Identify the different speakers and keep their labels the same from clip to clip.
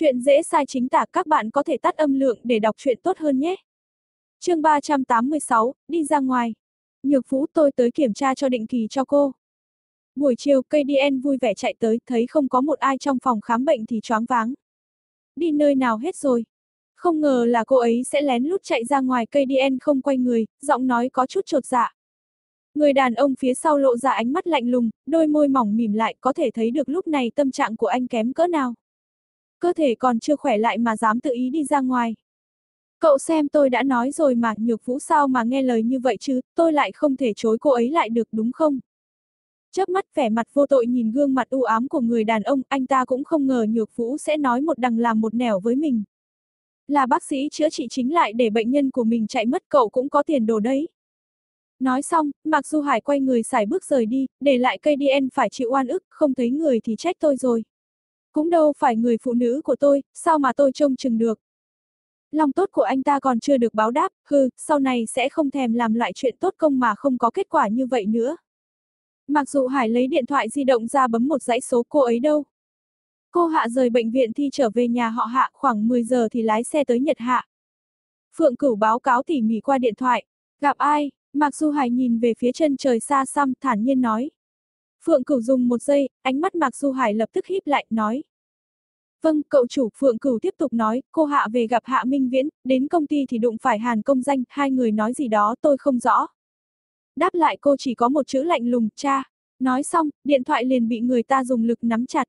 Speaker 1: Chuyện dễ sai chính tả các bạn có thể tắt âm lượng để đọc chuyện tốt hơn nhé. chương 386, đi ra ngoài. Nhược vũ tôi tới kiểm tra cho định kỳ cho cô. Buổi chiều, cây vui vẻ chạy tới, thấy không có một ai trong phòng khám bệnh thì choáng váng. Đi nơi nào hết rồi? Không ngờ là cô ấy sẽ lén lút chạy ra ngoài cây không quay người, giọng nói có chút trột dạ. Người đàn ông phía sau lộ ra ánh mắt lạnh lùng, đôi môi mỏng mỉm lại có thể thấy được lúc này tâm trạng của anh kém cỡ nào. Cơ thể còn chưa khỏe lại mà dám tự ý đi ra ngoài. Cậu xem tôi đã nói rồi mà, nhược vũ sao mà nghe lời như vậy chứ, tôi lại không thể chối cô ấy lại được đúng không? Chớp mắt vẻ mặt vô tội nhìn gương mặt u ám của người đàn ông, anh ta cũng không ngờ nhược vũ sẽ nói một đằng làm một nẻo với mình. Là bác sĩ chữa trị chính lại để bệnh nhân của mình chạy mất cậu cũng có tiền đồ đấy. Nói xong, Mạc Du Hải quay người xài bước rời đi, để lại cây điên phải chịu oan ức, không thấy người thì trách tôi rồi. Cũng đâu phải người phụ nữ của tôi, sao mà tôi trông chừng được. Lòng tốt của anh ta còn chưa được báo đáp, hừ, sau này sẽ không thèm làm lại chuyện tốt công mà không có kết quả như vậy nữa. Mặc dù Hải lấy điện thoại di động ra bấm một dãy số cô ấy đâu. Cô Hạ rời bệnh viện thi trở về nhà họ Hạ khoảng 10 giờ thì lái xe tới Nhật Hạ. Phượng Cửu báo cáo tỉ mỉ qua điện thoại. Gặp ai? mặc dù Hải nhìn về phía chân trời xa xăm thản nhiên nói. Phượng Cửu dùng một giây, ánh mắt Mạc Du Hải lập tức híp lại, nói. Vâng, cậu chủ, Phượng Cửu tiếp tục nói, cô Hạ về gặp Hạ Minh Viễn, đến công ty thì đụng phải Hàn Công Danh, hai người nói gì đó tôi không rõ. Đáp lại cô chỉ có một chữ lạnh lùng, cha. Nói xong, điện thoại liền bị người ta dùng lực nắm chặt.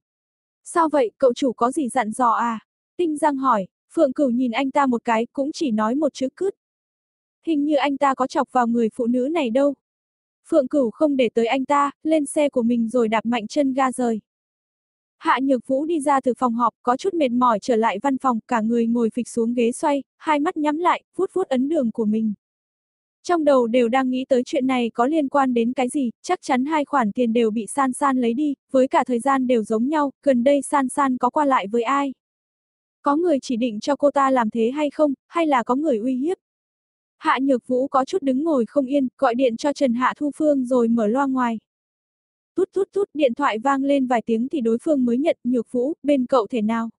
Speaker 1: Sao vậy, cậu chủ có gì dặn dò à? Tinh Giang hỏi, Phượng Cửu nhìn anh ta một cái, cũng chỉ nói một chữ cứt. Hình như anh ta có chọc vào người phụ nữ này đâu. Phượng Cửu không để tới anh ta, lên xe của mình rồi đạp mạnh chân ga rời. Hạ Nhược Vũ đi ra từ phòng họp, có chút mệt mỏi trở lại văn phòng, cả người ngồi phịch xuống ghế xoay, hai mắt nhắm lại, vuốt vuốt ấn đường của mình. Trong đầu đều đang nghĩ tới chuyện này có liên quan đến cái gì, chắc chắn hai khoản tiền đều bị San San lấy đi, với cả thời gian đều giống nhau, gần đây San San có qua lại với ai? Có người chỉ định cho cô ta làm thế hay không, hay là có người uy hiếp? Hạ Nhược Vũ có chút đứng ngồi không yên, gọi điện cho Trần Hạ Thu Phương rồi mở loa ngoài. Tút tút tút điện thoại vang lên vài tiếng thì đối phương mới nhận Nhược Vũ, bên cậu thể nào?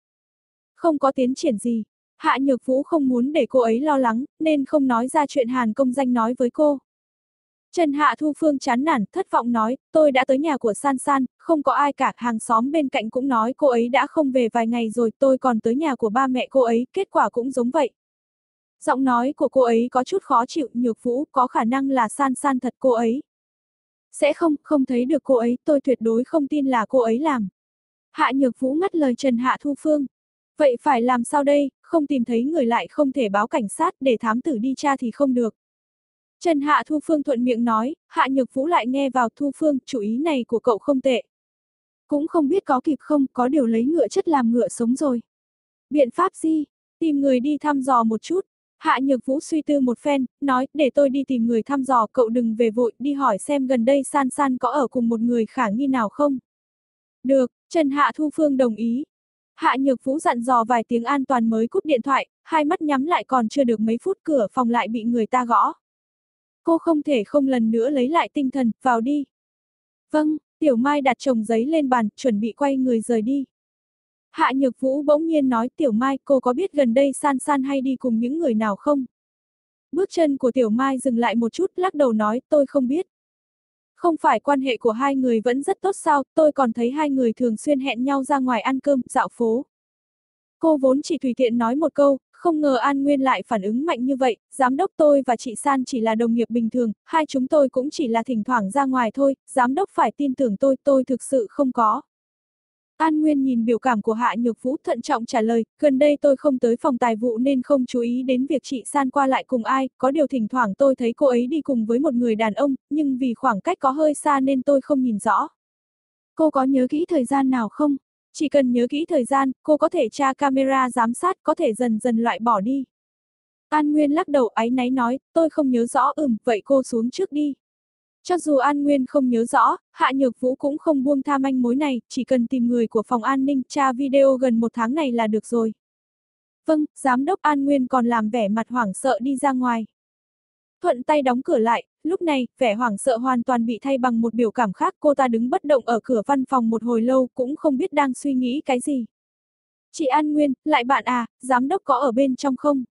Speaker 1: Không có tiến triển gì. Hạ Nhược Vũ không muốn để cô ấy lo lắng, nên không nói ra chuyện Hàn công danh nói với cô. Trần Hạ Thu Phương chán nản, thất vọng nói, tôi đã tới nhà của San San, không có ai cả, hàng xóm bên cạnh cũng nói cô ấy đã không về vài ngày rồi, tôi còn tới nhà của ba mẹ cô ấy, kết quả cũng giống vậy. Giọng nói của cô ấy có chút khó chịu, nhược vũ, có khả năng là San San thật cô ấy. Sẽ không, không thấy được cô ấy, tôi tuyệt đối không tin là cô ấy làm. Hạ nhược vũ ngắt lời Trần Hạ Thu Phương. Vậy phải làm sao đây, không tìm thấy người lại không thể báo cảnh sát để thám tử đi tra thì không được. Trần Hạ Thu Phương thuận miệng nói, Hạ Nhược Vũ lại nghe vào Thu Phương, chủ ý này của cậu không tệ. Cũng không biết có kịp không, có điều lấy ngựa chất làm ngựa sống rồi. Biện pháp gì? Tìm người đi thăm dò một chút. Hạ Nhược Vũ suy tư một phen, nói, để tôi đi tìm người thăm dò, cậu đừng về vội, đi hỏi xem gần đây San San có ở cùng một người khả nghi nào không. Được, Trần Hạ Thu Phương đồng ý. Hạ Nhược Vũ dặn dò vài tiếng an toàn mới cúp điện thoại, hai mắt nhắm lại còn chưa được mấy phút cửa phòng lại bị người ta gõ. Cô không thể không lần nữa lấy lại tinh thần, vào đi. Vâng, Tiểu Mai đặt chồng giấy lên bàn, chuẩn bị quay người rời đi. Hạ Nhược Vũ bỗng nhiên nói Tiểu Mai cô có biết gần đây San San hay đi cùng những người nào không? Bước chân của Tiểu Mai dừng lại một chút lắc đầu nói tôi không biết. Không phải quan hệ của hai người vẫn rất tốt sao, tôi còn thấy hai người thường xuyên hẹn nhau ra ngoài ăn cơm, dạo phố. Cô vốn chỉ tùy tiện nói một câu, không ngờ An Nguyên lại phản ứng mạnh như vậy, giám đốc tôi và chị San chỉ là đồng nghiệp bình thường, hai chúng tôi cũng chỉ là thỉnh thoảng ra ngoài thôi, giám đốc phải tin tưởng tôi, tôi thực sự không có. An Nguyên nhìn biểu cảm của Hạ Nhược Vũ thận trọng trả lời, gần đây tôi không tới phòng tài vụ nên không chú ý đến việc chị San qua lại cùng ai, có điều thỉnh thoảng tôi thấy cô ấy đi cùng với một người đàn ông, nhưng vì khoảng cách có hơi xa nên tôi không nhìn rõ. Cô có nhớ kỹ thời gian nào không? Chỉ cần nhớ kỹ thời gian, cô có thể tra camera giám sát có thể dần dần loại bỏ đi. An Nguyên lắc đầu áy náy nói, tôi không nhớ rõ ừm, vậy cô xuống trước đi. Cho dù An Nguyên không nhớ rõ, Hạ Nhược Vũ cũng không buông tha manh mối này, chỉ cần tìm người của phòng an ninh tra video gần một tháng này là được rồi. Vâng, Giám đốc An Nguyên còn làm vẻ mặt hoảng sợ đi ra ngoài. Thuận tay đóng cửa lại, lúc này, vẻ hoảng sợ hoàn toàn bị thay bằng một biểu cảm khác cô ta đứng bất động ở cửa văn phòng một hồi lâu cũng không biết đang suy nghĩ cái gì. Chị An Nguyên, lại bạn à, giám đốc có ở bên trong không?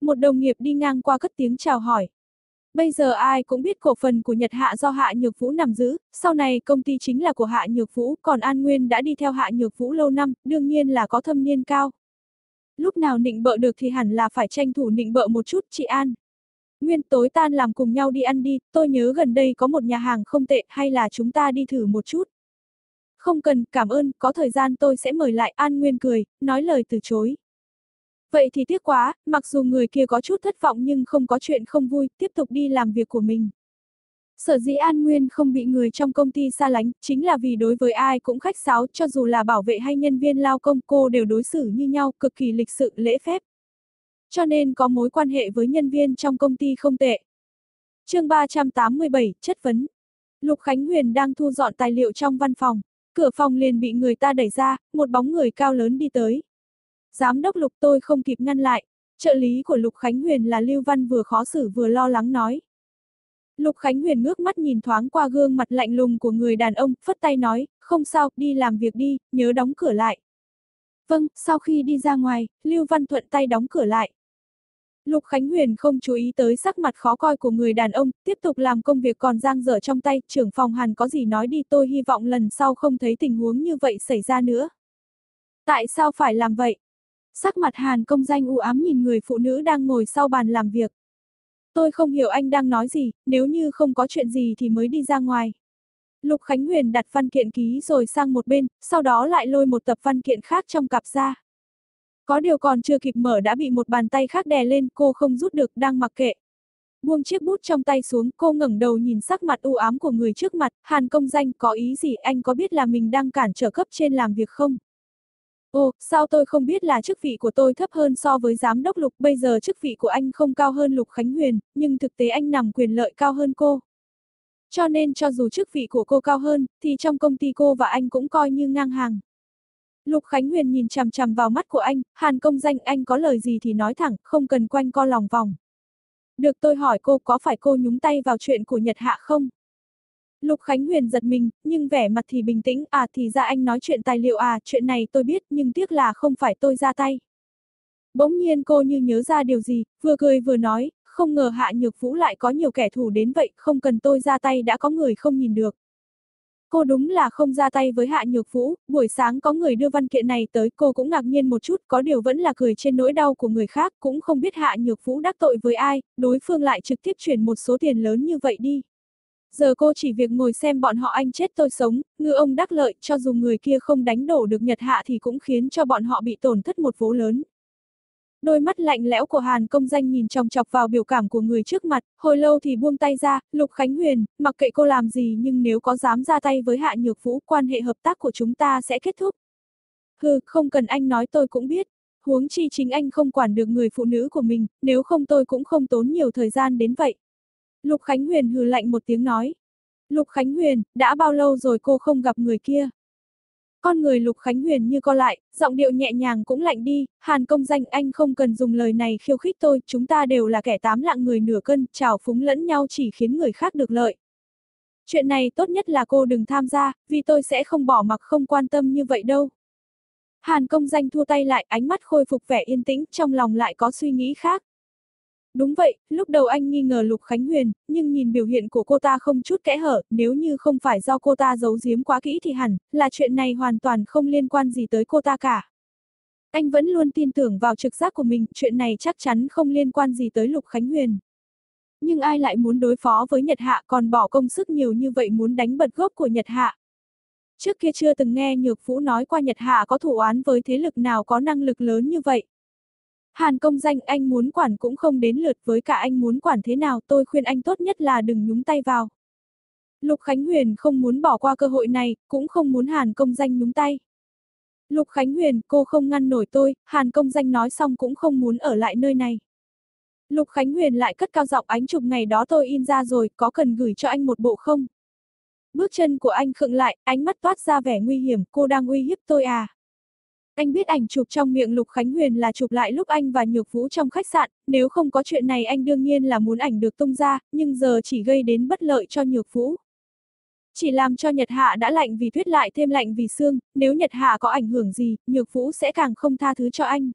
Speaker 1: Một đồng nghiệp đi ngang qua cất tiếng chào hỏi. Bây giờ ai cũng biết cổ phần của Nhật Hạ do Hạ Nhược Vũ nắm giữ, sau này công ty chính là của Hạ Nhược Vũ, còn An Nguyên đã đi theo Hạ Nhược Vũ lâu năm, đương nhiên là có thâm niên cao. Lúc nào nịnh bợ được thì hẳn là phải tranh thủ nịnh bợ một chút, chị An. Nguyên tối tan làm cùng nhau đi ăn đi, tôi nhớ gần đây có một nhà hàng không tệ, hay là chúng ta đi thử một chút. Không cần, cảm ơn, có thời gian tôi sẽ mời lại, An Nguyên cười, nói lời từ chối. Vậy thì tiếc quá, mặc dù người kia có chút thất vọng nhưng không có chuyện không vui, tiếp tục đi làm việc của mình. Sở dĩ An Nguyên không bị người trong công ty xa lánh, chính là vì đối với ai cũng khách sáo, cho dù là bảo vệ hay nhân viên lao công cô đều đối xử như nhau, cực kỳ lịch sự, lễ phép. Cho nên có mối quan hệ với nhân viên trong công ty không tệ. chương 387, chất vấn. Lục Khánh Huyền đang thu dọn tài liệu trong văn phòng. Cửa phòng liền bị người ta đẩy ra, một bóng người cao lớn đi tới. Giám đốc Lục tôi không kịp ngăn lại. Trợ lý của Lục Khánh Huyền là Lưu Văn vừa khó xử vừa lo lắng nói. Lục Khánh Huyền ngước mắt nhìn thoáng qua gương mặt lạnh lùng của người đàn ông, phất tay nói, không sao, đi làm việc đi, nhớ đóng cửa lại. Vâng, sau khi đi ra ngoài, Lưu Văn thuận tay đóng cửa lại. Lục Khánh Huyền không chú ý tới sắc mặt khó coi của người đàn ông, tiếp tục làm công việc còn giang dở trong tay, trưởng phòng Hàn có gì nói đi tôi hy vọng lần sau không thấy tình huống như vậy xảy ra nữa. Tại sao phải làm vậy? Sắc mặt Hàn công danh u ám nhìn người phụ nữ đang ngồi sau bàn làm việc. Tôi không hiểu anh đang nói gì, nếu như không có chuyện gì thì mới đi ra ngoài. Lục Khánh Huyền đặt văn kiện ký rồi sang một bên, sau đó lại lôi một tập văn kiện khác trong cặp ra. Có điều còn chưa kịp mở đã bị một bàn tay khác đè lên, cô không rút được, đang mặc kệ. Buông chiếc bút trong tay xuống, cô ngẩng đầu nhìn sắc mặt u ám của người trước mặt, Hàn công danh, có ý gì, anh có biết là mình đang cản trở cấp trên làm việc không? Ồ, sao tôi không biết là chức vị của tôi thấp hơn so với giám đốc Lục, bây giờ chức vị của anh không cao hơn Lục Khánh Huyền, nhưng thực tế anh nằm quyền lợi cao hơn cô. Cho nên cho dù chức vị của cô cao hơn, thì trong công ty cô và anh cũng coi như ngang hàng. Lục Khánh Huyền nhìn chằm chằm vào mắt của anh, Hàn công danh anh có lời gì thì nói thẳng, không cần quanh co lòng vòng. Được tôi hỏi cô có phải cô nhúng tay vào chuyện của Nhật Hạ không? Lục Khánh Huyền giật mình, nhưng vẻ mặt thì bình tĩnh, à thì ra anh nói chuyện tài liệu à, chuyện này tôi biết, nhưng tiếc là không phải tôi ra tay. Bỗng nhiên cô như nhớ ra điều gì, vừa cười vừa nói, không ngờ Hạ Nhược Vũ lại có nhiều kẻ thù đến vậy, không cần tôi ra tay đã có người không nhìn được. Cô đúng là không ra tay với Hạ Nhược Vũ, buổi sáng có người đưa văn kiện này tới, cô cũng ngạc nhiên một chút, có điều vẫn là cười trên nỗi đau của người khác, cũng không biết Hạ Nhược Vũ đắc tội với ai, đối phương lại trực tiếp chuyển một số tiền lớn như vậy đi. Giờ cô chỉ việc ngồi xem bọn họ anh chết tôi sống, ngư ông đắc lợi, cho dù người kia không đánh đổ được Nhật Hạ thì cũng khiến cho bọn họ bị tổn thất một vố lớn. Đôi mắt lạnh lẽo của Hàn công danh nhìn chòng chọc vào biểu cảm của người trước mặt, hồi lâu thì buông tay ra, Lục Khánh Huyền, mặc kệ cô làm gì nhưng nếu có dám ra tay với Hạ Nhược Vũ, quan hệ hợp tác của chúng ta sẽ kết thúc. Hừ, không cần anh nói tôi cũng biết. Huống chi chính anh không quản được người phụ nữ của mình, nếu không tôi cũng không tốn nhiều thời gian đến vậy. Lục Khánh Huyền hừ lạnh một tiếng nói. Lục Khánh Huyền, đã bao lâu rồi cô không gặp người kia? Con người Lục Khánh Huyền như co lại, giọng điệu nhẹ nhàng cũng lạnh đi, Hàn công danh anh không cần dùng lời này khiêu khích tôi, chúng ta đều là kẻ tám lạng người nửa cân, trào phúng lẫn nhau chỉ khiến người khác được lợi. Chuyện này tốt nhất là cô đừng tham gia, vì tôi sẽ không bỏ mặc không quan tâm như vậy đâu. Hàn công danh thua tay lại, ánh mắt khôi phục vẻ yên tĩnh, trong lòng lại có suy nghĩ khác. Đúng vậy, lúc đầu anh nghi ngờ Lục Khánh Huyền, nhưng nhìn biểu hiện của cô ta không chút kẽ hở, nếu như không phải do cô ta giấu giếm quá kỹ thì hẳn, là chuyện này hoàn toàn không liên quan gì tới cô ta cả. Anh vẫn luôn tin tưởng vào trực giác của mình, chuyện này chắc chắn không liên quan gì tới Lục Khánh Huyền. Nhưng ai lại muốn đối phó với Nhật Hạ còn bỏ công sức nhiều như vậy muốn đánh bật gốc của Nhật Hạ. Trước kia chưa từng nghe Nhược Vũ nói qua Nhật Hạ có thủ án với thế lực nào có năng lực lớn như vậy. Hàn công danh anh muốn quản cũng không đến lượt với cả anh muốn quản thế nào tôi khuyên anh tốt nhất là đừng nhúng tay vào. Lục Khánh Huyền không muốn bỏ qua cơ hội này, cũng không muốn Hàn công danh nhúng tay. Lục Khánh Huyền, cô không ngăn nổi tôi, Hàn công danh nói xong cũng không muốn ở lại nơi này. Lục Khánh Huyền lại cất cao giọng ánh chụp ngày đó tôi in ra rồi, có cần gửi cho anh một bộ không? Bước chân của anh khựng lại, ánh mắt toát ra vẻ nguy hiểm, cô đang uy hiếp tôi à? Anh biết ảnh chụp trong miệng Lục Khánh Huyền là chụp lại lúc anh và Nhược Vũ trong khách sạn, nếu không có chuyện này anh đương nhiên là muốn ảnh được tung ra, nhưng giờ chỉ gây đến bất lợi cho Nhược Vũ. Chỉ làm cho Nhật Hạ đã lạnh vì tuyết lại thêm lạnh vì xương, nếu Nhật Hạ có ảnh hưởng gì, Nhược Vũ sẽ càng không tha thứ cho anh.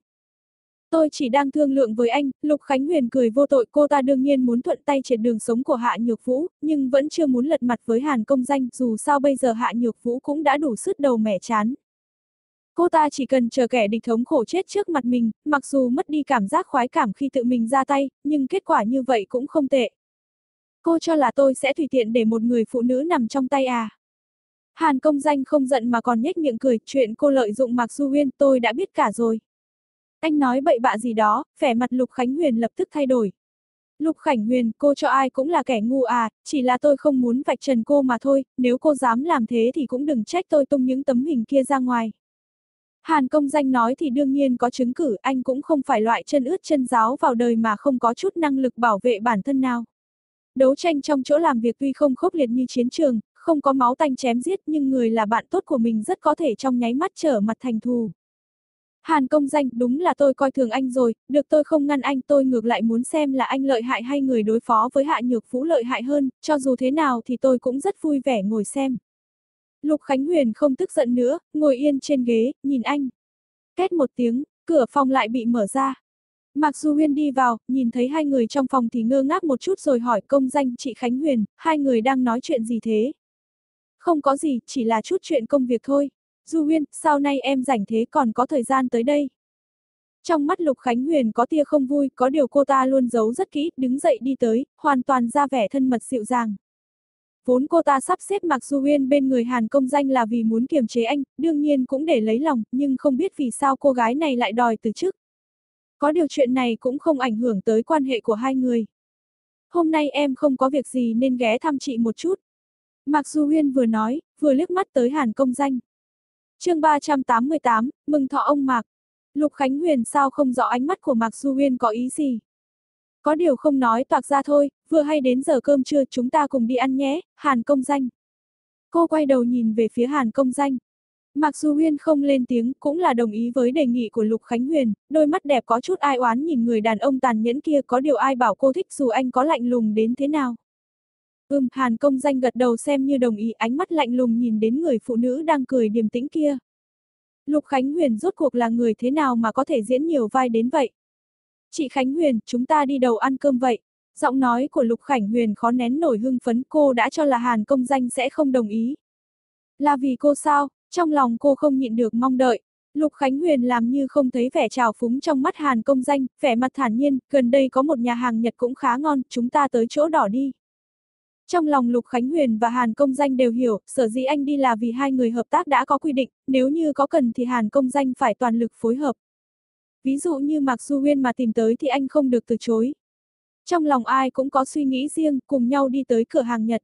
Speaker 1: Tôi chỉ đang thương lượng với anh, Lục Khánh Huyền cười vô tội cô ta đương nhiên muốn thuận tay triệt đường sống của Hạ Nhược Vũ, nhưng vẫn chưa muốn lật mặt với Hàn công danh dù sao bây giờ Hạ Nhược Vũ cũng đã đủ sứt đầu mẻ chán. Cô ta chỉ cần chờ kẻ địch thống khổ chết trước mặt mình, mặc dù mất đi cảm giác khoái cảm khi tự mình ra tay, nhưng kết quả như vậy cũng không tệ. Cô cho là tôi sẽ tùy tiện để một người phụ nữ nằm trong tay à? Hàn công danh không giận mà còn nhếch miệng cười, chuyện cô lợi dụng Mạc Du Huyên tôi đã biết cả rồi. Anh nói bậy bạ gì đó, vẻ mặt Lục Khánh Huyền lập tức thay đổi. Lục Khánh Huyền, cô cho ai cũng là kẻ ngu à, chỉ là tôi không muốn vạch trần cô mà thôi, nếu cô dám làm thế thì cũng đừng trách tôi tung những tấm hình kia ra ngoài. Hàn công danh nói thì đương nhiên có chứng cử, anh cũng không phải loại chân ướt chân giáo vào đời mà không có chút năng lực bảo vệ bản thân nào. Đấu tranh trong chỗ làm việc tuy không khốc liệt như chiến trường, không có máu tanh chém giết nhưng người là bạn tốt của mình rất có thể trong nháy mắt trở mặt thành thù. Hàn công danh, đúng là tôi coi thường anh rồi, được tôi không ngăn anh tôi ngược lại muốn xem là anh lợi hại hay người đối phó với hạ nhược phú lợi hại hơn, cho dù thế nào thì tôi cũng rất vui vẻ ngồi xem. Lục Khánh Huyền không tức giận nữa, ngồi yên trên ghế, nhìn anh. Két một tiếng, cửa phòng lại bị mở ra. Mặc Du Huyên đi vào, nhìn thấy hai người trong phòng thì ngơ ngác một chút rồi hỏi công danh chị Khánh Huyền, hai người đang nói chuyện gì thế? Không có gì, chỉ là chút chuyện công việc thôi. Du Huyên, sau nay em rảnh thế còn có thời gian tới đây? Trong mắt Lục Khánh Huyền có tia không vui, có điều cô ta luôn giấu rất kỹ, đứng dậy đi tới, hoàn toàn ra vẻ thân mật dịu dàng. Vốn cô ta sắp xếp Mạc Du Uyên bên người Hàn công danh là vì muốn kiềm chế anh, đương nhiên cũng để lấy lòng, nhưng không biết vì sao cô gái này lại đòi từ chức. Có điều chuyện này cũng không ảnh hưởng tới quan hệ của hai người. Hôm nay em không có việc gì nên ghé thăm chị một chút. Mạc Du Uyên vừa nói, vừa liếc mắt tới Hàn công danh. chương 388, mừng thọ ông Mạc. Lục Khánh Huyền sao không rõ ánh mắt của Mạc Du Uyên có ý gì. Có điều không nói toạc ra thôi, vừa hay đến giờ cơm trưa chúng ta cùng đi ăn nhé, Hàn công danh. Cô quay đầu nhìn về phía Hàn công danh. Mặc dù Huyên không lên tiếng cũng là đồng ý với đề nghị của Lục Khánh Huyền, đôi mắt đẹp có chút ai oán nhìn người đàn ông tàn nhẫn kia có điều ai bảo cô thích dù anh có lạnh lùng đến thế nào. Ừm, Hàn công danh gật đầu xem như đồng ý ánh mắt lạnh lùng nhìn đến người phụ nữ đang cười điềm tĩnh kia. Lục Khánh Huyền rốt cuộc là người thế nào mà có thể diễn nhiều vai đến vậy? Chị Khánh Huyền, chúng ta đi đầu ăn cơm vậy. Giọng nói của Lục Khánh Huyền khó nén nổi hưng phấn cô đã cho là Hàn công danh sẽ không đồng ý. Là vì cô sao, trong lòng cô không nhịn được mong đợi. Lục Khánh Huyền làm như không thấy vẻ trào phúng trong mắt Hàn công danh, vẻ mặt thản nhiên, gần đây có một nhà hàng Nhật cũng khá ngon, chúng ta tới chỗ đỏ đi. Trong lòng Lục Khánh Huyền và Hàn Công Danh đều hiểu, sở dĩ anh đi là vì hai người hợp tác đã có quy định, nếu như có cần thì Hàn Công Danh phải toàn lực phối hợp. Ví dụ như Mạc Du Huyên mà tìm tới thì anh không được từ chối. Trong lòng ai cũng có suy nghĩ riêng, cùng nhau đi tới cửa hàng Nhật.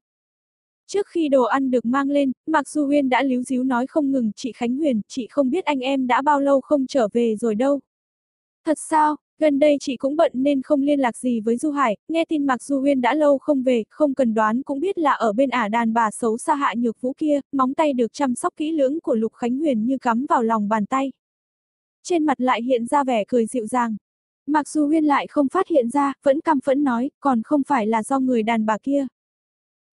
Speaker 1: Trước khi đồ ăn được mang lên, Mạc Du Huyên đã líu díu nói không ngừng, chị Khánh Huyền, chị không biết anh em đã bao lâu không trở về rồi đâu. Thật sao, gần đây chị cũng bận nên không liên lạc gì với Du Hải, nghe tin Mạc Du Huyên đã lâu không về, không cần đoán cũng biết là ở bên ả đàn bà xấu xa hạ nhược vũ kia, móng tay được chăm sóc kỹ lưỡng của Lục Khánh Huyền như cắm vào lòng bàn tay. Trên mặt lại hiện ra vẻ cười dịu dàng. Mặc dù Huyên lại không phát hiện ra, vẫn căm phẫn nói, còn không phải là do người đàn bà kia.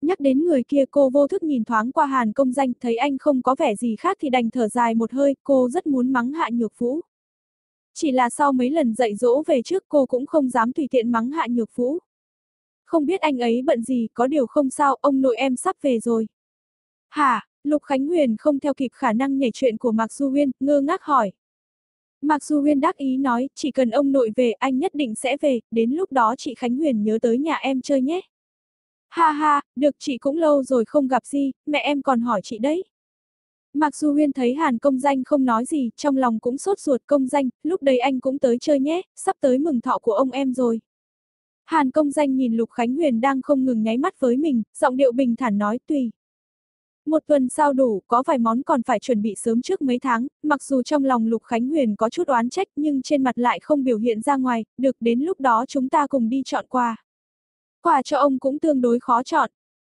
Speaker 1: Nhắc đến người kia cô vô thức nhìn thoáng qua Hàn công danh, thấy anh không có vẻ gì khác thì đành thở dài một hơi, cô rất muốn mắng hạ nhược vũ. Chỉ là sau mấy lần dạy dỗ về trước cô cũng không dám tùy tiện mắng hạ nhược vũ. Không biết anh ấy bận gì, có điều không sao, ông nội em sắp về rồi. Hả, Lục Khánh Huyền không theo kịp khả năng nhảy chuyện của Mạc Du Huyên, ngơ ngác hỏi. Mặc dù Huyên đắc ý nói, chỉ cần ông nội về anh nhất định sẽ về, đến lúc đó chị Khánh Huyền nhớ tới nhà em chơi nhé. Ha ha, được chị cũng lâu rồi không gặp gì, mẹ em còn hỏi chị đấy. Mặc dù Huyên thấy Hàn công danh không nói gì, trong lòng cũng sốt ruột công danh, lúc đấy anh cũng tới chơi nhé, sắp tới mừng thọ của ông em rồi. Hàn công danh nhìn Lục Khánh Huyền đang không ngừng nháy mắt với mình, giọng điệu bình thản nói tùy. Một tuần sao đủ, có vài món còn phải chuẩn bị sớm trước mấy tháng, mặc dù trong lòng Lục Khánh Huyền có chút oán trách nhưng trên mặt lại không biểu hiện ra ngoài, được đến lúc đó chúng ta cùng đi chọn quà. Quà cho ông cũng tương đối khó chọn.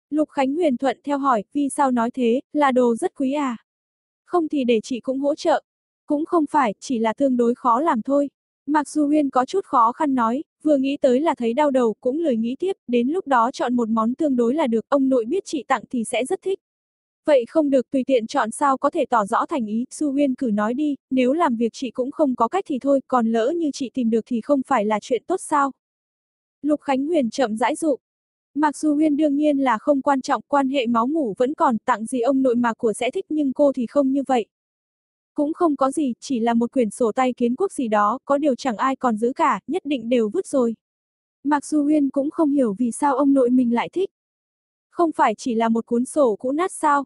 Speaker 1: Lục Khánh Huyền thuận theo hỏi, vì sao nói thế, là đồ rất quý à? Không thì để chị cũng hỗ trợ. Cũng không phải, chỉ là tương đối khó làm thôi. Mặc dù huyền có chút khó khăn nói, vừa nghĩ tới là thấy đau đầu cũng lười nghĩ tiếp, đến lúc đó chọn một món tương đối là được, ông nội biết chị tặng thì sẽ rất thích. Vậy không được tùy tiện chọn sao có thể tỏ rõ thành ý, Su Huyên cử nói đi, nếu làm việc chị cũng không có cách thì thôi, còn lỡ như chị tìm được thì không phải là chuyện tốt sao. Lục Khánh Huyền chậm rãi dụ. Mặc dù Huyên đương nhiên là không quan trọng, quan hệ máu mủ vẫn còn, tặng gì ông nội mà của sẽ thích nhưng cô thì không như vậy. Cũng không có gì, chỉ là một quyển sổ tay kiến quốc gì đó, có điều chẳng ai còn giữ cả, nhất định đều vứt rồi. Mặc dù Huyên cũng không hiểu vì sao ông nội mình lại thích. Không phải chỉ là một cuốn sổ cũ nát sao,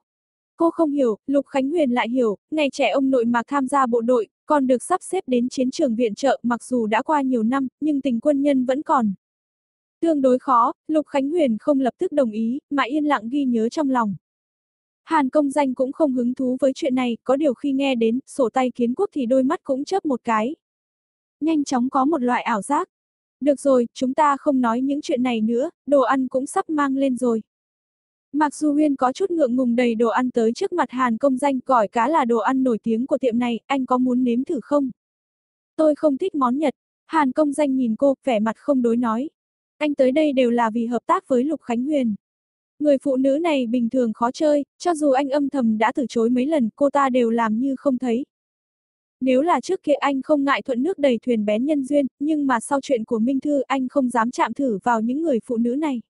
Speaker 1: Cô không hiểu, Lục Khánh Huyền lại hiểu, ngày trẻ ông nội mà tham gia bộ đội, còn được sắp xếp đến chiến trường viện trợ mặc dù đã qua nhiều năm, nhưng tình quân nhân vẫn còn. Tương đối khó, Lục Khánh Huyền không lập tức đồng ý, mà yên lặng ghi nhớ trong lòng. Hàn công danh cũng không hứng thú với chuyện này, có điều khi nghe đến sổ tay kiến quốc thì đôi mắt cũng chớp một cái. Nhanh chóng có một loại ảo giác. Được rồi, chúng ta không nói những chuyện này nữa, đồ ăn cũng sắp mang lên rồi. Mặc dù Huyên có chút ngượng ngùng đầy đồ ăn tới trước mặt Hàn công danh gỏi cá là đồ ăn nổi tiếng của tiệm này, anh có muốn nếm thử không? Tôi không thích món Nhật. Hàn công danh nhìn cô, vẻ mặt không đối nói. Anh tới đây đều là vì hợp tác với Lục Khánh Huyền. Người phụ nữ này bình thường khó chơi, cho dù anh âm thầm đã từ chối mấy lần, cô ta đều làm như không thấy. Nếu là trước kia anh không ngại thuận nước đầy thuyền bén nhân duyên, nhưng mà sau chuyện của Minh Thư anh không dám chạm thử vào những người phụ nữ này.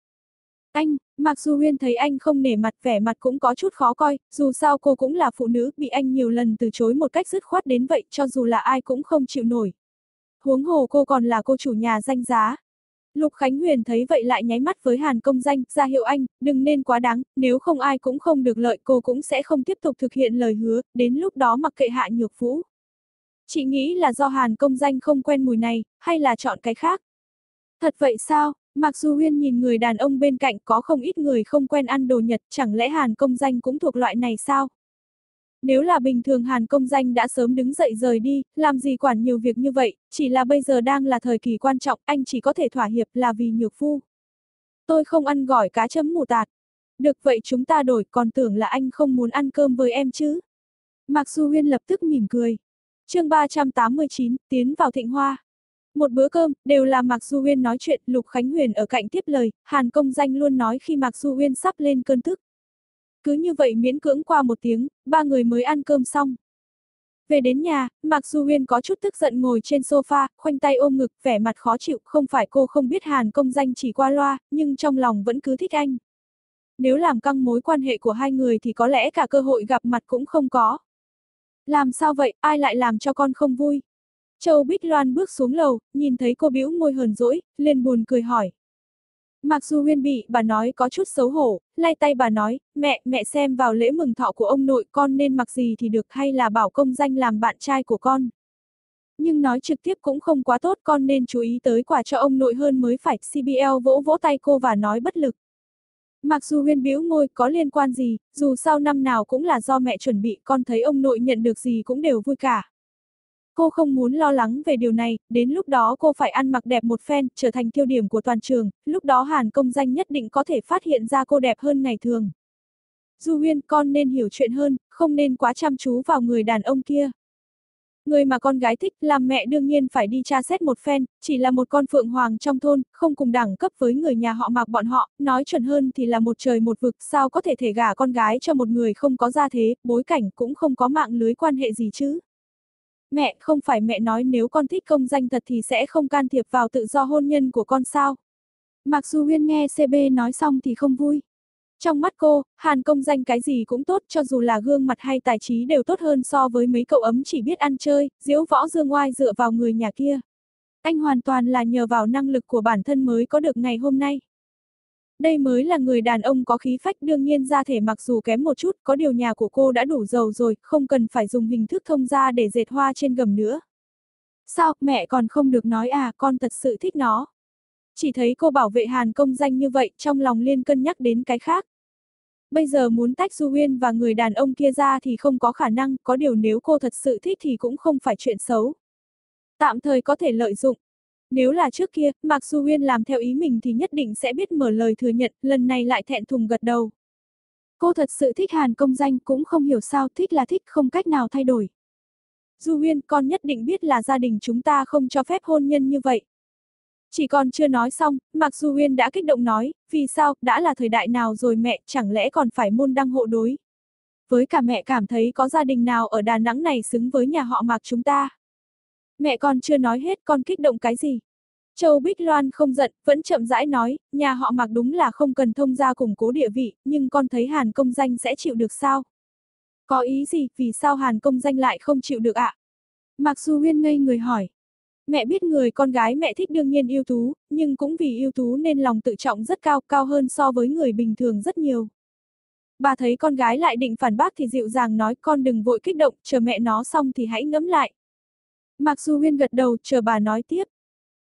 Speaker 1: Anh, mặc dù Huyên thấy anh không nể mặt vẻ mặt cũng có chút khó coi, dù sao cô cũng là phụ nữ, bị anh nhiều lần từ chối một cách dứt khoát đến vậy, cho dù là ai cũng không chịu nổi. Huống hồ cô còn là cô chủ nhà danh giá. Lục Khánh Huyền thấy vậy lại nháy mắt với Hàn công danh, ra hiệu anh, đừng nên quá đáng, nếu không ai cũng không được lợi cô cũng sẽ không tiếp tục thực hiện lời hứa, đến lúc đó mặc kệ hạ nhược vũ. Chị nghĩ là do Hàn công danh không quen mùi này, hay là chọn cái khác? Thật vậy sao? Mặc dù Huyên nhìn người đàn ông bên cạnh có không ít người không quen ăn đồ Nhật, chẳng lẽ Hàn công danh cũng thuộc loại này sao? Nếu là bình thường Hàn công danh đã sớm đứng dậy rời đi, làm gì quản nhiều việc như vậy, chỉ là bây giờ đang là thời kỳ quan trọng, anh chỉ có thể thỏa hiệp là vì nhược phu. Tôi không ăn gỏi cá chấm mù tạt. Được vậy chúng ta đổi, còn tưởng là anh không muốn ăn cơm với em chứ. Mặc Du Huyên lập tức mỉm cười. chương 389, tiến vào thịnh hoa. Một bữa cơm, đều là Mạc Du Uyên nói chuyện, Lục Khánh Huyền ở cạnh tiếp lời, Hàn Công Danh luôn nói khi Mạc Du Uyên sắp lên cơn tức. Cứ như vậy miễn cưỡng qua một tiếng, ba người mới ăn cơm xong. Về đến nhà, Mạc Du Uyên có chút tức giận ngồi trên sofa, khoanh tay ôm ngực, vẻ mặt khó chịu, không phải cô không biết Hàn Công Danh chỉ qua loa, nhưng trong lòng vẫn cứ thích anh. Nếu làm căng mối quan hệ của hai người thì có lẽ cả cơ hội gặp mặt cũng không có. Làm sao vậy, ai lại làm cho con không vui? Châu Bích Loan bước xuống lầu, nhìn thấy cô bĩu môi hờn dỗi, lên buồn cười hỏi. Mặc dù huyên bị, bà nói có chút xấu hổ, lay tay bà nói, mẹ, mẹ xem vào lễ mừng thọ của ông nội con nên mặc gì thì được hay là bảo công danh làm bạn trai của con. Nhưng nói trực tiếp cũng không quá tốt con nên chú ý tới quà cho ông nội hơn mới phải, CBL vỗ vỗ tay cô và nói bất lực. Mặc dù huyên biểu ngôi có liên quan gì, dù sao năm nào cũng là do mẹ chuẩn bị con thấy ông nội nhận được gì cũng đều vui cả. Cô không muốn lo lắng về điều này, đến lúc đó cô phải ăn mặc đẹp một phen, trở thành tiêu điểm của toàn trường, lúc đó Hàn công danh nhất định có thể phát hiện ra cô đẹp hơn ngày thường. Du Huyên, con nên hiểu chuyện hơn, không nên quá chăm chú vào người đàn ông kia. Người mà con gái thích, làm mẹ đương nhiên phải đi tra xét một phen, chỉ là một con phượng hoàng trong thôn, không cùng đẳng cấp với người nhà họ mặc bọn họ, nói chuẩn hơn thì là một trời một vực, sao có thể thể gả con gái cho một người không có gia thế, bối cảnh cũng không có mạng lưới quan hệ gì chứ. Mẹ, không phải mẹ nói nếu con thích công danh thật thì sẽ không can thiệp vào tự do hôn nhân của con sao? Mặc dù Huyên nghe CB nói xong thì không vui. Trong mắt cô, Hàn công danh cái gì cũng tốt cho dù là gương mặt hay tài trí đều tốt hơn so với mấy cậu ấm chỉ biết ăn chơi, diễu võ dương Oai dựa vào người nhà kia. Anh hoàn toàn là nhờ vào năng lực của bản thân mới có được ngày hôm nay. Đây mới là người đàn ông có khí phách đương nhiên ra thể mặc dù kém một chút, có điều nhà của cô đã đủ giàu rồi, không cần phải dùng hình thức thông gia để dệt hoa trên gầm nữa. Sao, mẹ còn không được nói à, con thật sự thích nó. Chỉ thấy cô bảo vệ Hàn công danh như vậy, trong lòng liên cân nhắc đến cái khác. Bây giờ muốn tách Du Huyên và người đàn ông kia ra thì không có khả năng, có điều nếu cô thật sự thích thì cũng không phải chuyện xấu. Tạm thời có thể lợi dụng, nếu là trước kia, Mạc Du Huyên làm theo ý mình thì nhất định sẽ biết mở lời thừa nhận, lần này lại thẹn thùng gật đầu. Cô thật sự thích Hàn công danh cũng không hiểu sao thích là thích không cách nào thay đổi. Du Huyên, con nhất định biết là gia đình chúng ta không cho phép hôn nhân như vậy. Chỉ còn chưa nói xong, Mạc Du Huyên đã kích động nói, vì sao, đã là thời đại nào rồi mẹ, chẳng lẽ còn phải môn đăng hộ đối. Với cả mẹ cảm thấy có gia đình nào ở Đà Nẵng này xứng với nhà họ Mạc chúng ta. Mẹ con chưa nói hết con kích động cái gì. Châu Bích Loan không giận, vẫn chậm rãi nói, nhà họ Mặc đúng là không cần thông gia củng cố địa vị, nhưng con thấy Hàn công danh sẽ chịu được sao? Có ý gì, vì sao Hàn công danh lại không chịu được ạ? Mặc Du Huyên ngây người hỏi. Mẹ biết người con gái mẹ thích đương nhiên yêu tú, nhưng cũng vì yêu tú nên lòng tự trọng rất cao, cao hơn so với người bình thường rất nhiều. Bà thấy con gái lại định phản bác thì dịu dàng nói con đừng vội kích động, chờ mẹ nó xong thì hãy ngẫm lại. Mạc Du Huyên gật đầu, chờ bà nói tiếp.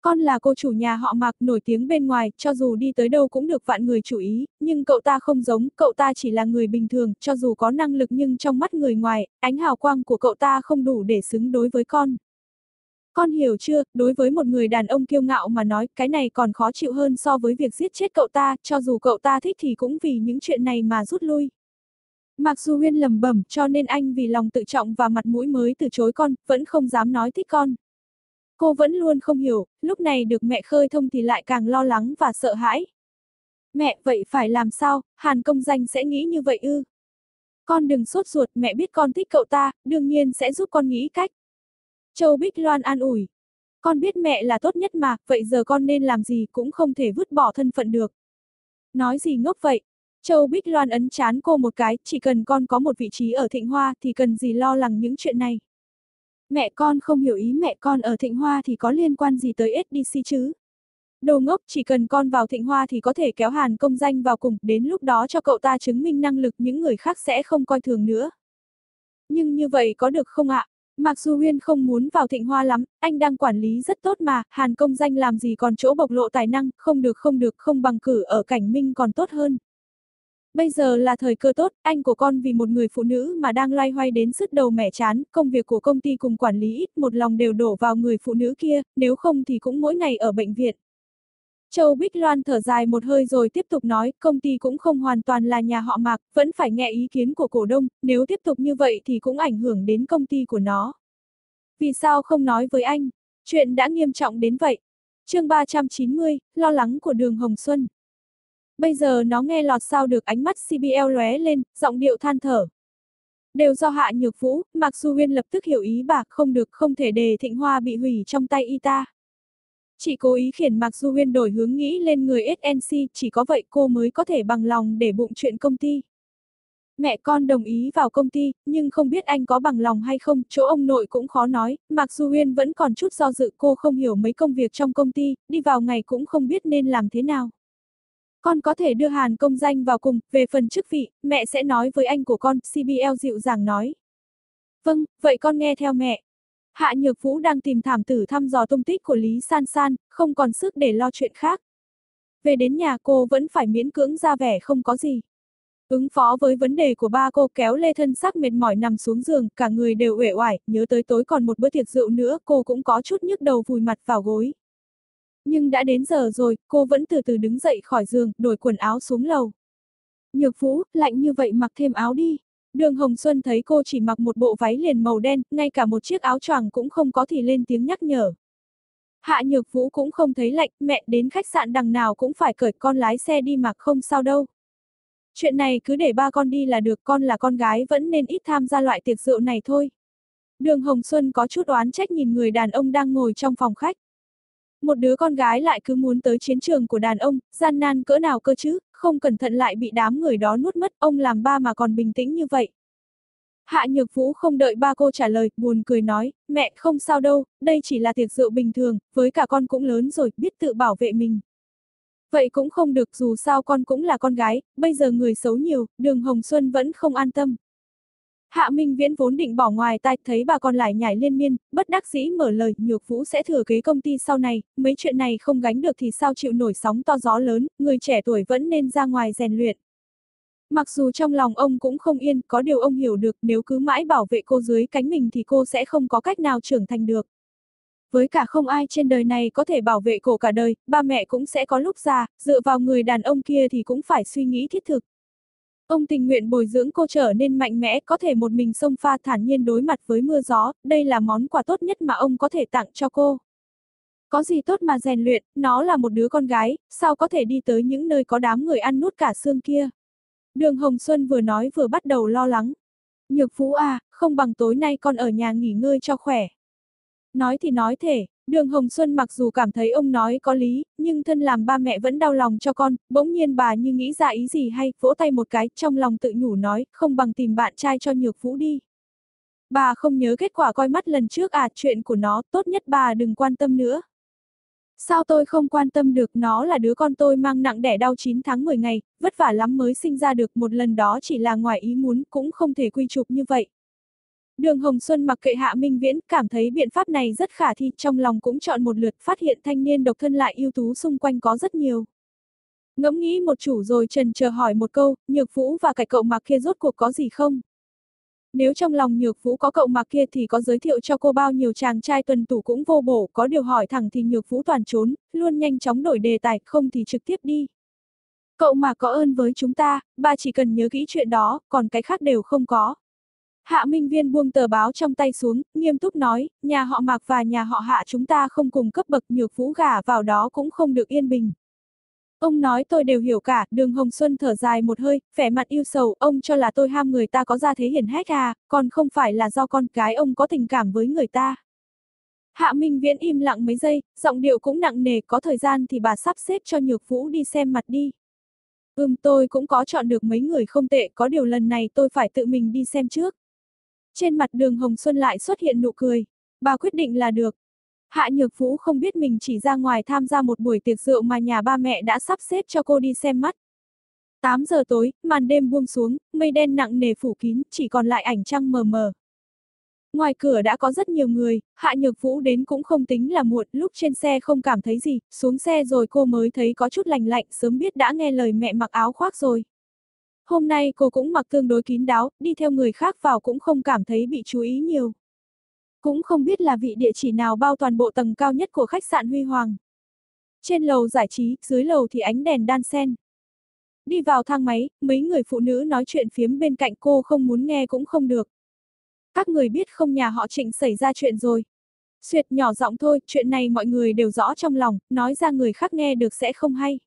Speaker 1: Con là cô chủ nhà họ Mạc nổi tiếng bên ngoài, cho dù đi tới đâu cũng được vạn người chú ý, nhưng cậu ta không giống, cậu ta chỉ là người bình thường, cho dù có năng lực nhưng trong mắt người ngoài, ánh hào quang của cậu ta không đủ để xứng đối với con. Con hiểu chưa, đối với một người đàn ông kiêu ngạo mà nói, cái này còn khó chịu hơn so với việc giết chết cậu ta, cho dù cậu ta thích thì cũng vì những chuyện này mà rút lui. Mặc dù Huyên lầm bẩm cho nên anh vì lòng tự trọng và mặt mũi mới từ chối con, vẫn không dám nói thích con. Cô vẫn luôn không hiểu, lúc này được mẹ khơi thông thì lại càng lo lắng và sợ hãi. Mẹ, vậy phải làm sao, Hàn công danh sẽ nghĩ như vậy ư? Con đừng sốt ruột, mẹ biết con thích cậu ta, đương nhiên sẽ giúp con nghĩ cách. Châu Bích Loan an ủi. Con biết mẹ là tốt nhất mà, vậy giờ con nên làm gì cũng không thể vứt bỏ thân phận được. Nói gì ngốc vậy? Châu Bích Loan ấn chán cô một cái, chỉ cần con có một vị trí ở Thịnh Hoa thì cần gì lo lắng những chuyện này. Mẹ con không hiểu ý mẹ con ở Thịnh Hoa thì có liên quan gì tới SDC chứ? Đồ ngốc, chỉ cần con vào Thịnh Hoa thì có thể kéo Hàn công danh vào cùng, đến lúc đó cho cậu ta chứng minh năng lực những người khác sẽ không coi thường nữa. Nhưng như vậy có được không ạ? Mặc dù Huyên không muốn vào thịnh hoa lắm, anh đang quản lý rất tốt mà, Hàn công danh làm gì còn chỗ bộc lộ tài năng, không được không được không bằng cử ở cảnh minh còn tốt hơn. Bây giờ là thời cơ tốt, anh của con vì một người phụ nữ mà đang loay hoay đến sứt đầu mẻ chán, công việc của công ty cùng quản lý ít một lòng đều đổ vào người phụ nữ kia, nếu không thì cũng mỗi ngày ở bệnh viện. Châu Bích Loan thở dài một hơi rồi tiếp tục nói, công ty cũng không hoàn toàn là nhà họ Mạc, vẫn phải nghe ý kiến của cổ đông, nếu tiếp tục như vậy thì cũng ảnh hưởng đến công ty của nó. Vì sao không nói với anh? Chuyện đã nghiêm trọng đến vậy. chương 390, lo lắng của đường Hồng Xuân. Bây giờ nó nghe lọt sao được ánh mắt CBL lóe lên, giọng điệu than thở. Đều do hạ nhược vũ, Mạc Du Huyên lập tức hiểu ý bà, không được không thể để thịnh hoa bị hủy trong tay y ta. Chị cố ý khiển Mạc Du Huyên đổi hướng nghĩ lên người SNC, chỉ có vậy cô mới có thể bằng lòng để bụng chuyện công ty. Mẹ con đồng ý vào công ty, nhưng không biết anh có bằng lòng hay không, chỗ ông nội cũng khó nói, Mạc Du Huyên vẫn còn chút do dự cô không hiểu mấy công việc trong công ty, đi vào ngày cũng không biết nên làm thế nào. Con có thể đưa Hàn công danh vào cùng, về phần chức vị, mẹ sẽ nói với anh của con, CBL dịu dàng nói. Vâng, vậy con nghe theo mẹ. Hạ Nhược Vũ đang tìm thảm tử thăm dò tung tích của Lý San San, không còn sức để lo chuyện khác. Về đến nhà cô vẫn phải miễn cưỡng ra vẻ không có gì. Ứng phó với vấn đề của ba cô kéo lê thân sắc mệt mỏi nằm xuống giường, cả người đều uể oải, nhớ tới tối còn một bữa tiệc rượu nữa, cô cũng có chút nhức đầu vùi mặt vào gối. Nhưng đã đến giờ rồi, cô vẫn từ từ đứng dậy khỏi giường, đổi quần áo xuống lầu. Nhược Vũ, lạnh như vậy mặc thêm áo đi. Đường Hồng Xuân thấy cô chỉ mặc một bộ váy liền màu đen, ngay cả một chiếc áo choàng cũng không có thì lên tiếng nhắc nhở. Hạ Nhược Vũ cũng không thấy lạnh, mẹ đến khách sạn đằng nào cũng phải cởi con lái xe đi mặc không sao đâu. Chuyện này cứ để ba con đi là được, con là con gái vẫn nên ít tham gia loại tiệc rượu này thôi. Đường Hồng Xuân có chút oán trách nhìn người đàn ông đang ngồi trong phòng khách. Một đứa con gái lại cứ muốn tới chiến trường của đàn ông, gian nan cỡ nào cơ chứ, không cẩn thận lại bị đám người đó nuốt mất, ông làm ba mà còn bình tĩnh như vậy. Hạ Nhược Vũ không đợi ba cô trả lời, buồn cười nói, mẹ không sao đâu, đây chỉ là tiệc rượu bình thường, với cả con cũng lớn rồi, biết tự bảo vệ mình. Vậy cũng không được dù sao con cũng là con gái, bây giờ người xấu nhiều, đường Hồng Xuân vẫn không an tâm. Hạ Minh Viễn vốn định bỏ ngoài tai, thấy bà con lại nhảy liên miên, bất đắc dĩ mở lời, nhược vũ sẽ thừa kế công ty sau này, mấy chuyện này không gánh được thì sao chịu nổi sóng to gió lớn, người trẻ tuổi vẫn nên ra ngoài rèn luyện. Mặc dù trong lòng ông cũng không yên, có điều ông hiểu được nếu cứ mãi bảo vệ cô dưới cánh mình thì cô sẽ không có cách nào trưởng thành được. Với cả không ai trên đời này có thể bảo vệ cô cả đời, ba mẹ cũng sẽ có lúc già, dựa vào người đàn ông kia thì cũng phải suy nghĩ thiết thực. Ông tình nguyện bồi dưỡng cô trở nên mạnh mẽ, có thể một mình sông pha thản nhiên đối mặt với mưa gió, đây là món quà tốt nhất mà ông có thể tặng cho cô. Có gì tốt mà rèn luyện, nó là một đứa con gái, sao có thể đi tới những nơi có đám người ăn nút cả xương kia. Đường Hồng Xuân vừa nói vừa bắt đầu lo lắng. Nhược Phú à, không bằng tối nay con ở nhà nghỉ ngơi cho khỏe. Nói thì nói thể, đường Hồng Xuân mặc dù cảm thấy ông nói có lý, nhưng thân làm ba mẹ vẫn đau lòng cho con, bỗng nhiên bà như nghĩ ra ý gì hay, vỗ tay một cái, trong lòng tự nhủ nói, không bằng tìm bạn trai cho Nhược vũ đi. Bà không nhớ kết quả coi mắt lần trước à, chuyện của nó, tốt nhất bà đừng quan tâm nữa. Sao tôi không quan tâm được nó là đứa con tôi mang nặng đẻ đau 9 tháng 10 ngày, vất vả lắm mới sinh ra được một lần đó chỉ là ngoài ý muốn cũng không thể quy chụp như vậy. Đường Hồng Xuân mặc kệ Hạ Minh Viễn, cảm thấy biện pháp này rất khả thi, trong lòng cũng chọn một lượt, phát hiện thanh niên độc thân lại ưu tú xung quanh có rất nhiều. Ngẫm nghĩ một chủ rồi trần chờ hỏi một câu, nhược vũ và cái cậu mặc kia rốt cuộc có gì không? Nếu trong lòng nhược vũ có cậu mặc kia thì có giới thiệu cho cô bao nhiêu chàng trai tuần tủ cũng vô bổ, có điều hỏi thẳng thì nhược vũ toàn trốn, luôn nhanh chóng đổi đề tài, không thì trực tiếp đi. Cậu mà có ơn với chúng ta, bà chỉ cần nhớ kỹ chuyện đó, còn cái khác đều không có. Hạ Minh Viên buông tờ báo trong tay xuống, nghiêm túc nói, nhà họ Mạc và nhà họ Hạ chúng ta không cùng cấp bậc nhược vũ gả vào đó cũng không được yên bình. Ông nói tôi đều hiểu cả, đường Hồng Xuân thở dài một hơi, vẻ mặt yêu sầu, ông cho là tôi ham người ta có ra thế hiển hách à, còn không phải là do con cái ông có tình cảm với người ta. Hạ Minh Viễn im lặng mấy giây, giọng điệu cũng nặng nề, có thời gian thì bà sắp xếp cho Nhược Vũ đi xem mặt đi. Ừm tôi cũng có chọn được mấy người không tệ, có điều lần này tôi phải tự mình đi xem trước. Trên mặt đường Hồng Xuân lại xuất hiện nụ cười. Bà quyết định là được. Hạ Nhược Vũ không biết mình chỉ ra ngoài tham gia một buổi tiệc rượu mà nhà ba mẹ đã sắp xếp cho cô đi xem mắt. 8 giờ tối, màn đêm buông xuống, mây đen nặng nề phủ kín, chỉ còn lại ảnh trăng mờ mờ. Ngoài cửa đã có rất nhiều người, Hạ Nhược Vũ đến cũng không tính là muộn, lúc trên xe không cảm thấy gì, xuống xe rồi cô mới thấy có chút lành lạnh, sớm biết đã nghe lời mẹ mặc áo khoác rồi. Hôm nay cô cũng mặc tương đối kín đáo, đi theo người khác vào cũng không cảm thấy bị chú ý nhiều. Cũng không biết là vị địa chỉ nào bao toàn bộ tầng cao nhất của khách sạn Huy Hoàng. Trên lầu giải trí, dưới lầu thì ánh đèn đan sen. Đi vào thang máy, mấy người phụ nữ nói chuyện phiếm bên cạnh cô không muốn nghe cũng không được. Các người biết không nhà họ trịnh xảy ra chuyện rồi. Xuyệt nhỏ giọng thôi, chuyện này mọi người đều rõ trong lòng, nói ra người khác nghe được sẽ không hay.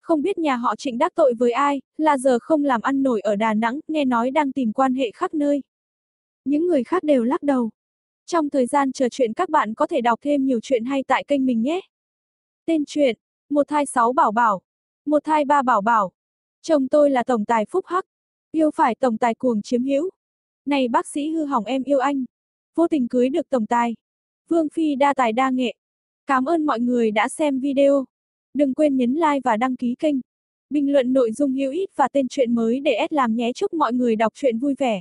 Speaker 1: Không biết nhà họ trịnh đắc tội với ai, là giờ không làm ăn nổi ở Đà Nẵng, nghe nói đang tìm quan hệ khắp nơi. Những người khác đều lắc đầu. Trong thời gian chờ chuyện các bạn có thể đọc thêm nhiều chuyện hay tại kênh mình nhé. Tên truyện, một thai sáu bảo bảo, một thai ba bảo bảo. Chồng tôi là tổng tài phúc hắc, yêu phải tổng tài cuồng chiếm hữu. Này bác sĩ hư hỏng em yêu anh, vô tình cưới được tổng tài. Vương Phi đa tài đa nghệ. Cảm ơn mọi người đã xem video. Đừng quên nhấn like và đăng ký kênh. Bình luận nội dung hữu ích và tên truyện mới để S làm nhé chúc mọi người đọc truyện vui vẻ.